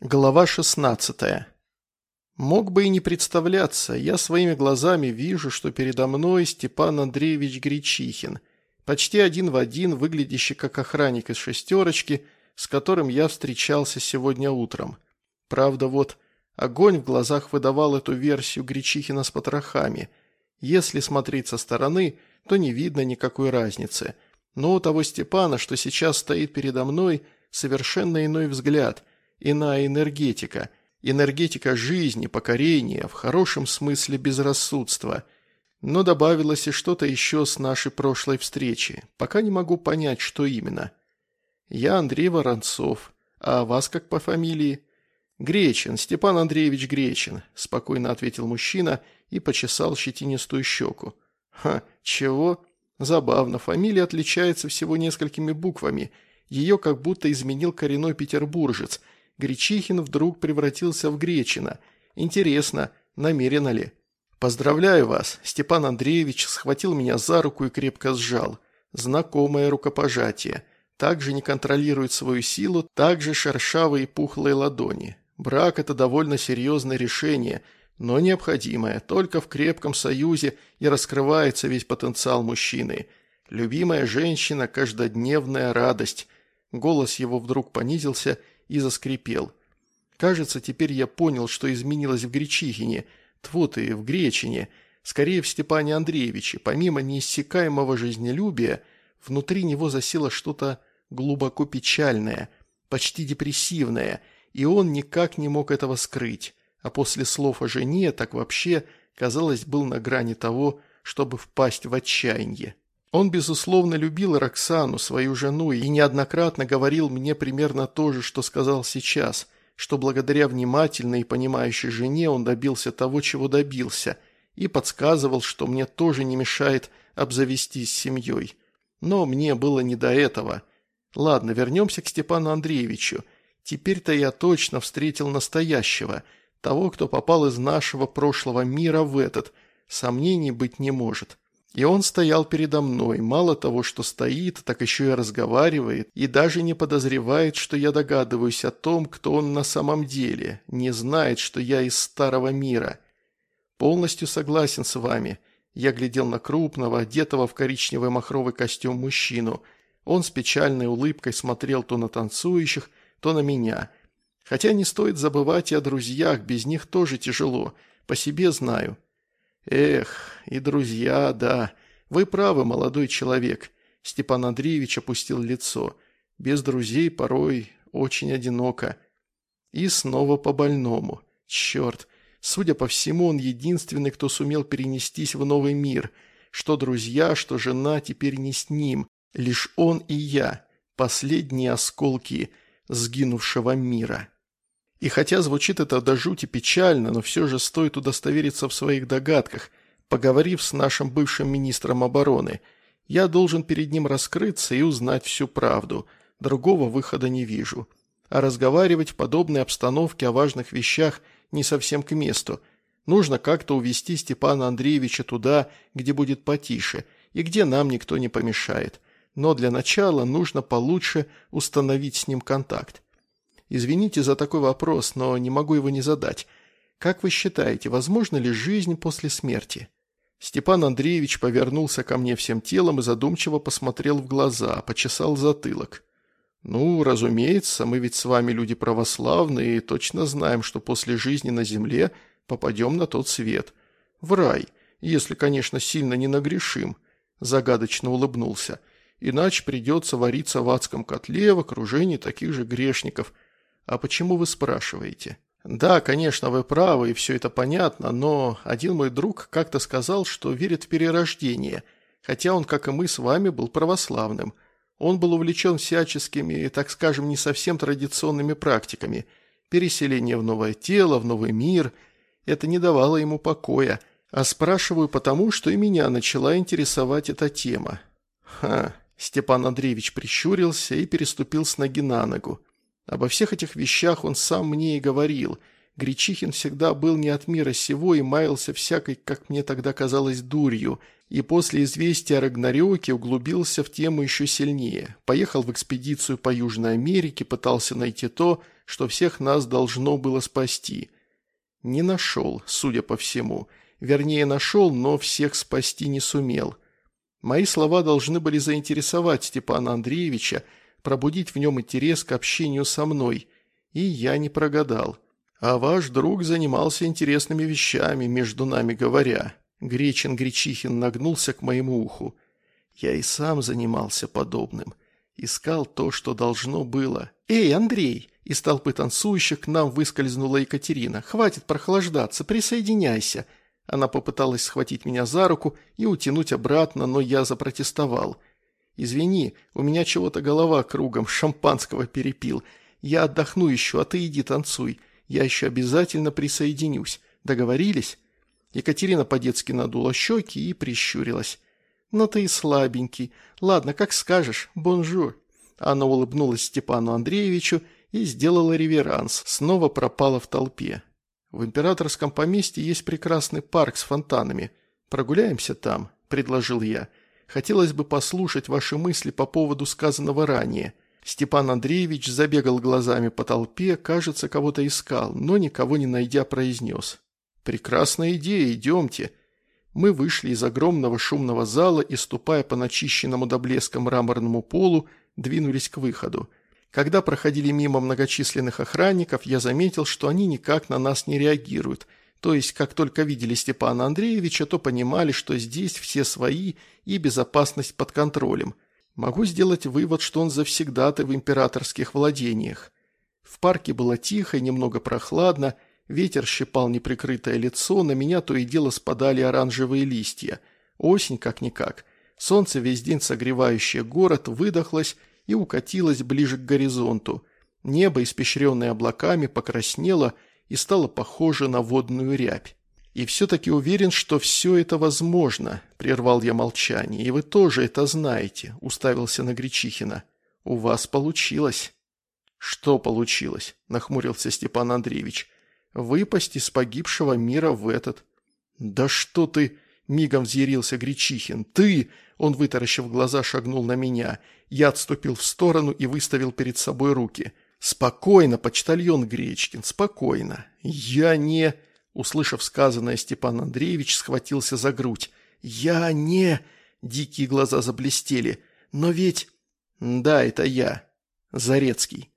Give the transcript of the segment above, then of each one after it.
Глава 16. Мог бы и не представляться, я своими глазами вижу, что передо мной Степан Андреевич Гречихин, почти один в один, выглядящий как охранник из «шестерочки», с которым я встречался сегодня утром. Правда, вот огонь в глазах выдавал эту версию Гречихина с потрохами. Если смотреть со стороны, то не видно никакой разницы. Но у того Степана, что сейчас стоит передо мной, совершенно иной взгляд – иная энергетика, энергетика жизни, покорения, в хорошем смысле безрассудства. Но добавилось и что-то еще с нашей прошлой встречи. Пока не могу понять, что именно. Я Андрей Воронцов. А вас как по фамилии? Гречин, Степан Андреевич Гречин, спокойно ответил мужчина и почесал щетинистую щеку. Ха, чего? Забавно, фамилия отличается всего несколькими буквами. Ее как будто изменил коренной петербуржец – Гречихин вдруг превратился в Гречина. Интересно, намеренно ли? «Поздравляю вас!» Степан Андреевич схватил меня за руку и крепко сжал. Знакомое рукопожатие. Также не контролирует свою силу, также шершавые и пухлые ладони. Брак – это довольно серьезное решение, но необходимое. Только в крепком союзе и раскрывается весь потенциал мужчины. Любимая женщина – каждодневная радость. Голос его вдруг понизился – и заскрипел. Кажется, теперь я понял, что изменилось в Гречихине, тьфу ты, в Гречине, скорее в Степане Андреевиче. Помимо неиссякаемого жизнелюбия, внутри него засело что-то глубоко печальное, почти депрессивное, и он никак не мог этого скрыть. А после слов о жене так вообще, казалось, был на грани того, чтобы впасть в отчаяние. Он, безусловно, любил Роксану, свою жену, и неоднократно говорил мне примерно то же, что сказал сейчас, что благодаря внимательной и понимающей жене он добился того, чего добился, и подсказывал, что мне тоже не мешает обзавестись семьей. Но мне было не до этого. Ладно, вернемся к Степану Андреевичу. Теперь-то я точно встретил настоящего, того, кто попал из нашего прошлого мира в этот. Сомнений быть не может. И он стоял передо мной, мало того, что стоит, так еще и разговаривает, и даже не подозревает, что я догадываюсь о том, кто он на самом деле, не знает, что я из старого мира. Полностью согласен с вами. Я глядел на крупного, одетого в коричневый махровый костюм мужчину. Он с печальной улыбкой смотрел то на танцующих, то на меня. Хотя не стоит забывать и о друзьях, без них тоже тяжело, по себе знаю. «Эх, и друзья, да. Вы правы, молодой человек». Степан Андреевич опустил лицо. «Без друзей порой очень одиноко». И снова по больному. Черт. Судя по всему, он единственный, кто сумел перенестись в новый мир. Что друзья, что жена теперь не с ним. Лишь он и я. Последние осколки сгинувшего мира. И хотя звучит это до жути печально, но все же стоит удостовериться в своих догадках, поговорив с нашим бывшим министром обороны. Я должен перед ним раскрыться и узнать всю правду. Другого выхода не вижу. А разговаривать в подобной обстановке о важных вещах не совсем к месту. Нужно как-то увести Степана Андреевича туда, где будет потише, и где нам никто не помешает. Но для начала нужно получше установить с ним контакт. Извините за такой вопрос, но не могу его не задать. Как вы считаете, возможна ли жизнь после смерти?» Степан Андреевич повернулся ко мне всем телом и задумчиво посмотрел в глаза, почесал затылок. «Ну, разумеется, мы ведь с вами люди православные и точно знаем, что после жизни на земле попадем на тот свет. В рай, если, конечно, сильно не нагрешим», – загадочно улыбнулся. «Иначе придется вариться в адском котле в окружении таких же грешников – «А почему вы спрашиваете?» «Да, конечно, вы правы, и все это понятно, но один мой друг как-то сказал, что верит в перерождение, хотя он, как и мы с вами, был православным. Он был увлечен всяческими, так скажем, не совсем традиционными практиками. Переселение в новое тело, в новый мир. Это не давало ему покоя. А спрашиваю потому, что и меня начала интересовать эта тема». «Ха!» Степан Андреевич прищурился и переступил с ноги на ногу. Обо всех этих вещах он сам мне и говорил. Гречихин всегда был не от мира сего и маялся всякой, как мне тогда казалось, дурью, и после известия о Рагнарёке углубился в тему еще сильнее. Поехал в экспедицию по Южной Америке, пытался найти то, что всех нас должно было спасти. Не нашел, судя по всему. Вернее, нашел, но всех спасти не сумел. Мои слова должны были заинтересовать Степана Андреевича, пробудить в нем интерес к общению со мной. И я не прогадал. А ваш друг занимался интересными вещами, между нами говоря. Гречин Гречихин нагнулся к моему уху. Я и сам занимался подобным. Искал то, что должно было. «Эй, Андрей!» Из толпы танцующих к нам выскользнула Екатерина. «Хватит прохлаждаться, присоединяйся!» Она попыталась схватить меня за руку и утянуть обратно, но я запротестовал. «Извини, у меня чего-то голова кругом, шампанского перепил. Я отдохну еще, а ты иди танцуй. Я еще обязательно присоединюсь. Договорились?» Екатерина по-детски надула щеки и прищурилась. «Ну ты и слабенький. Ладно, как скажешь. Бонжур». Она улыбнулась Степану Андреевичу и сделала реверанс, снова пропала в толпе. В императорском поместье есть прекрасный парк с фонтанами. Прогуляемся там, предложил я. Хотелось бы послушать ваши мысли по поводу сказанного ранее. Степан Андреевич забегал глазами по толпе, кажется, кого-то искал, но никого не найдя произнес. «Прекрасная идея, идемте». Мы вышли из огромного шумного зала и, ступая по начищенному до блеска мраморному полу, двинулись к выходу. Когда проходили мимо многочисленных охранников, я заметил, что они никак на нас не реагируют. То есть, как только видели Степана Андреевича, то понимали, что здесь все свои и безопасность под контролем. Могу сделать вывод, что он завсегдаты в императорских владениях. В парке было тихо и немного прохладно, ветер щипал неприкрытое лицо, на меня то и дело спадали оранжевые листья. Осень как-никак. Солнце, весь день согревающее город, выдохлось, и укатилась ближе к горизонту. Небо, испещренное облаками, покраснело и стало похоже на водную рябь. «И все-таки уверен, что все это возможно», – прервал я молчание. «И вы тоже это знаете», – уставился на Гречихина. «У вас получилось». «Что получилось?» – нахмурился Степан Андреевич. «Выпасть из погибшего мира в этот». «Да что ты!» – мигом взъярился Гречихин. «Ты!» – он, вытаращив глаза, шагнул на меня. Я отступил в сторону и выставил перед собой руки. «Спокойно, почтальон Гречкин, спокойно. Я не...» Услышав сказанное, Степан Андреевич схватился за грудь. «Я не...» Дикие глаза заблестели. «Но ведь...» «Да, это я. Зарецкий».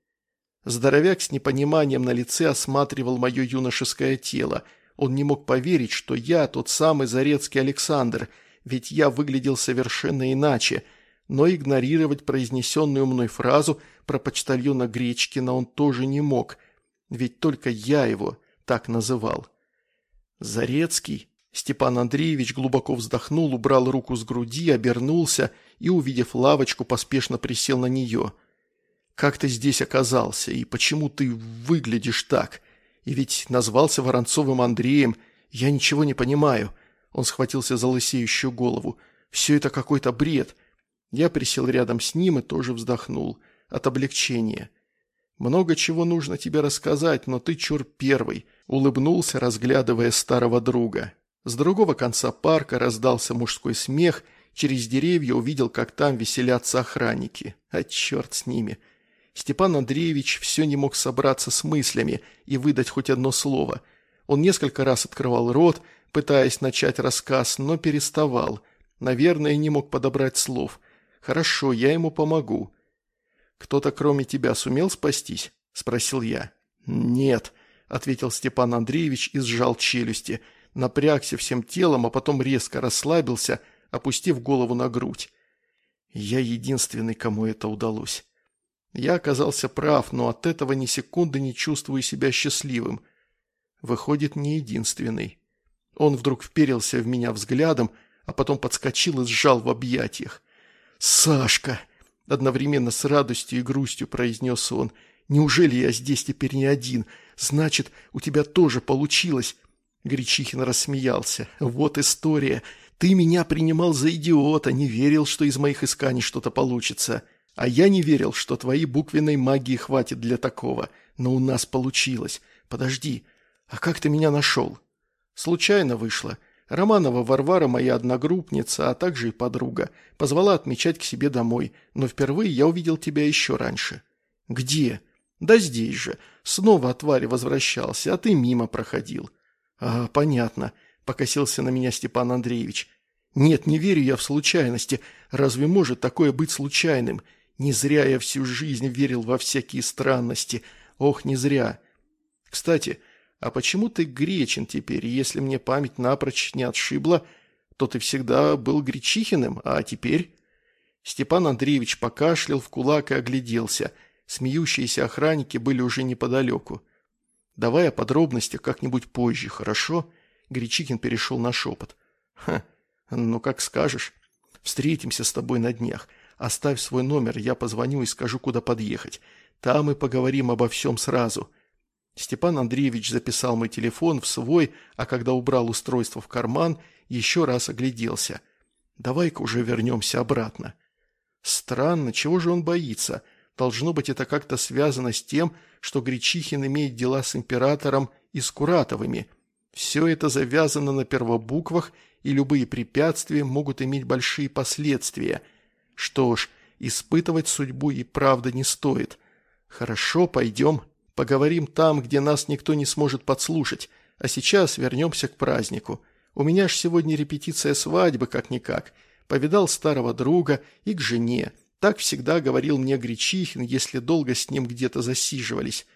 Здоровяк с непониманием на лице осматривал мое юношеское тело. Он не мог поверить, что я тот самый Зарецкий Александр, ведь я выглядел совершенно иначе – но игнорировать произнесенную мной фразу про почтальона Гречкина он тоже не мог, ведь только я его так называл. «Зарецкий?» Степан Андреевич глубоко вздохнул, убрал руку с груди, обернулся и, увидев лавочку, поспешно присел на нее. «Как ты здесь оказался? И почему ты выглядишь так? И ведь назвался Воронцовым Андреем. Я ничего не понимаю». Он схватился за лысеющую голову. «Все это какой-то бред. Я присел рядом с ним и тоже вздохнул. От облегчения. «Много чего нужно тебе рассказать, но ты чур первый», – улыбнулся, разглядывая старого друга. С другого конца парка раздался мужской смех, через деревья увидел, как там веселятся охранники. А черт с ними. Степан Андреевич все не мог собраться с мыслями и выдать хоть одно слово. Он несколько раз открывал рот, пытаясь начать рассказ, но переставал. Наверное, не мог подобрать слов – «Хорошо, я ему помогу». «Кто-то кроме тебя сумел спастись?» – спросил я. «Нет», – ответил Степан Андреевич и сжал челюсти. Напрягся всем телом, а потом резко расслабился, опустив голову на грудь. Я единственный, кому это удалось. Я оказался прав, но от этого ни секунды не чувствую себя счастливым. Выходит, не единственный. Он вдруг вперился в меня взглядом, а потом подскочил и сжал в объятиях. «Сашка!» – одновременно с радостью и грустью произнес он. «Неужели я здесь теперь не один? Значит, у тебя тоже получилось!» Гречихин рассмеялся. «Вот история. Ты меня принимал за идиота, не верил, что из моих исканий что-то получится. А я не верил, что твоей буквенной магии хватит для такого. Но у нас получилось. Подожди, а как ты меня нашел?» «Случайно вышло. Романова Варвара, моя одногруппница, а также и подруга, позвала отмечать к себе домой, но впервые я увидел тебя еще раньше». «Где?» «Да здесь же. Снова от Вари возвращался, а ты мимо проходил». «А, понятно», – покосился на меня Степан Андреевич. «Нет, не верю я в случайности. Разве может такое быть случайным? Не зря я всю жизнь верил во всякие странности. Ох, не зря. Кстати, а почему ты гречен теперь? Если мне память напрочь не отшибла, то ты всегда был Гречихиным, а теперь...» Степан Андреевич покашлял в кулак и огляделся. Смеющиеся охранники были уже неподалеку. «Давай о подробностях как-нибудь позже, хорошо?» Гречихин перешел на шепот. «Ха, ну как скажешь. Встретимся с тобой на днях. Оставь свой номер, я позвоню и скажу, куда подъехать. Там и поговорим обо всем сразу». Степан Андреевич записал мой телефон в свой, а когда убрал устройство в карман, еще раз огляделся. «Давай-ка уже вернемся обратно». Странно, чего же он боится? Должно быть, это как-то связано с тем, что Гречихин имеет дела с императором и с Куратовыми. Все это завязано на первобуквах, и любые препятствия могут иметь большие последствия. Что ж, испытывать судьбу и правда не стоит. Хорошо, пойдем. Поговорим там, где нас никто не сможет подслушать. А сейчас вернемся к празднику. У меня ж сегодня репетиция свадьбы, как-никак. Повидал старого друга и к жене. Так всегда говорил мне Гречихин, если долго с ним где-то засиживались.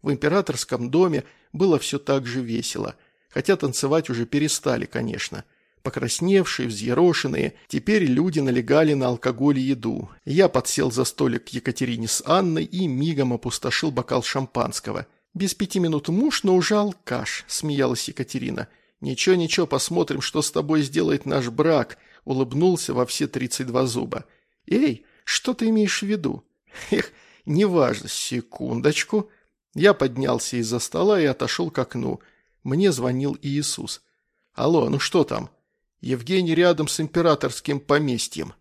В императорском доме было все так же весело. Хотя танцевать уже перестали, конечно. Покрасневшие, взъерошенные, теперь люди налегали на алкоголь и еду. Я подсел за столик к Екатерине с Анной и мигом опустошил бокал шампанского. «Без пяти минут муж, но уже алкаш», – смеялась Екатерина. «Ничего-ничего, посмотрим, что с тобой сделает наш брак», – улыбнулся во все тридцать два зуба. «Эй, что ты имеешь в виду?» «Эх, неважно, секундочку». Я поднялся из-за стола и отошел к окну. Мне звонил Иисус. «Алло, ну что там?» Евгений рядом с императорским поместьем.